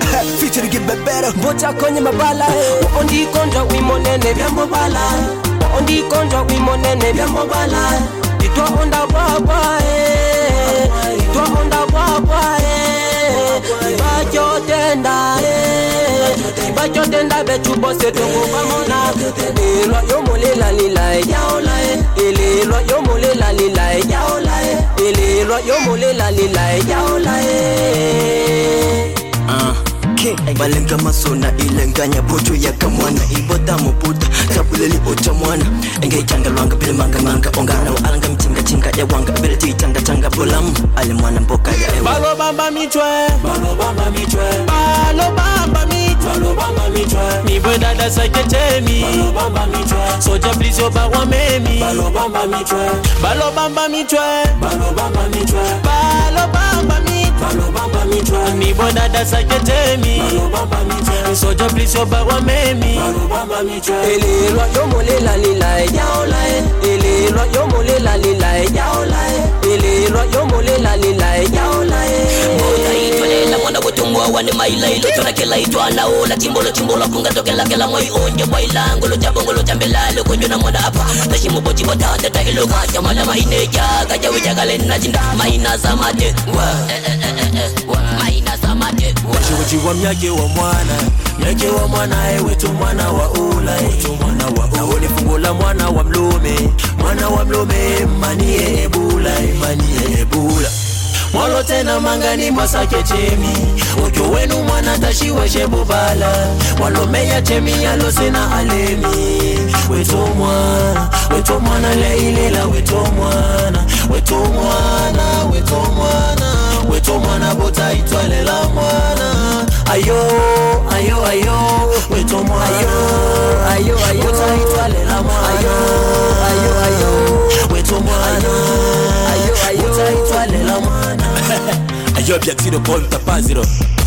Feature get better. mbocha konye mabala ondikonja wimonene byamobala ondikonja wimonene byamobala itwahonda bwabwa eh. itwahonda bwabwa eh. ibajotenda eh. ibajotenda bechubose tongobamona elelwa yomolelalila ejaola elelwa yomolelalila ejaola elelwa yomolelalila ejaola balenga masona ilenganya botho yaka mwana. Ibota moputa kabuleli ota mwana. Bile mangamanga ongana alanga mtingachinga yawanga bile titangatanga bulamu ali mwana mboka ya ewa balobamba mitwe balobamba mitwe balobamba mitwe balobamba dada saketemi soja please obarwa memi. Balobamba mitwe balobamba mitwe balobamba mitwe balobamba mitwe balobamba mitwe mibwe dada saketemi balobamba mitwe soja please obarwa memi balobamba mitwe elelwa yomolela lila ejaola elelwa yomolela lila ejaola elelwa yomolela lila ejaola itwalela mwana wetungwa wane mailailo chona kela itwanaola timbolo timbolo kungatokela kela moi onje bwailangolo jabongolo jambelalo konyona mwana apa tashimubochi botanda tailo kacha mala maineja kaja wijakale najinda maina samate maina samate chiwa myake wa mwana myake wa mwana ewetu mwana wa Ulai nawo ni fungo la mwana wa mlume mwana wa mlume manie ebula manie ebula. Mwalo tena mangani masake chemi ujo wenu mwana tashiwe shebubala walomeya chemi alosena alemi. Weto mwana weto mwana leilela weto mwana weto mwana weto mwana weto mwana bota itwalela mwana ayo ayo ayo weto mwana. Ayo ayo ayo, bota itwalela mwana. Ayo ayo ayo. Weto mwana. Ayo ayo ayo, bota itwalela mwana. Ayo byatiro paul tapaziro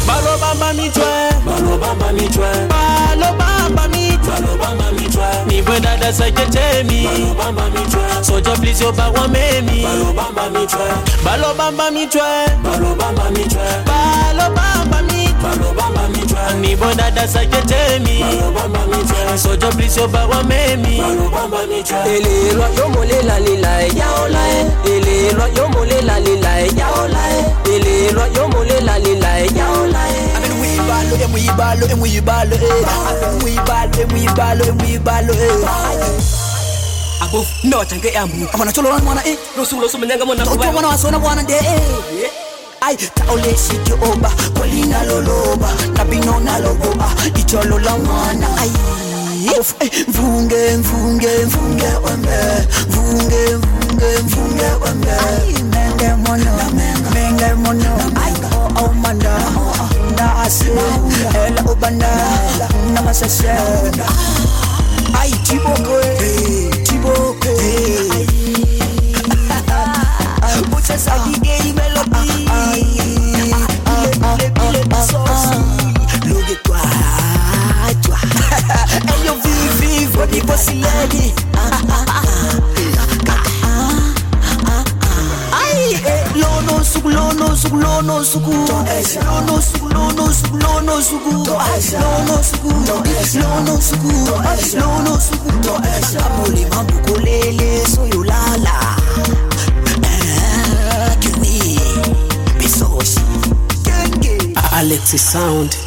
balobamba mitwe. Balobamba mitwe. Balobamba mitwe. Balobamba mitwe. Nibwe dada saketemi balobamba mitwe. Soja please obarwa memi balobamba mitwe balobamba mitwe. Balobamba mitwe. Balobamba mitwe. Balobamba mitwe nibwe dada saketemi balobamba mitwe soja please obarwa memi balobamba mitwe elelwa yomolela lila ejaola elelwa yomolela lila ejaola elelwa yomolela lila ejaola Mwibalo, e mwibalo, e mwibalo, eh. Abe mwibalo, e mwibalo, e mwibalo, eh. Abo, no tange yamu. Amana cholo wan mwana eh. losulo sumenyanga mwana Toto mwana wasona bwana de eh. Ay, taole siki oba, kolina loloba, nabino nalogoba, icholo la mwana ay. Of, eh, mvunge mvunge mvunge wembe mvunge mvunge mvunge wembe. Menge mono menge mono ay oh oh manda na ase ela ubanda na masase ay tiboko eh tiboko eh. Mucha sagige lady. Ay, eh, lono suku, lono suku, lono suku Lono suku, lono suku, lono suku Lono suku, lono suku Lono suku Amuli mambu kulele soyolala Eh, Kini, bisoshi Alexi Sound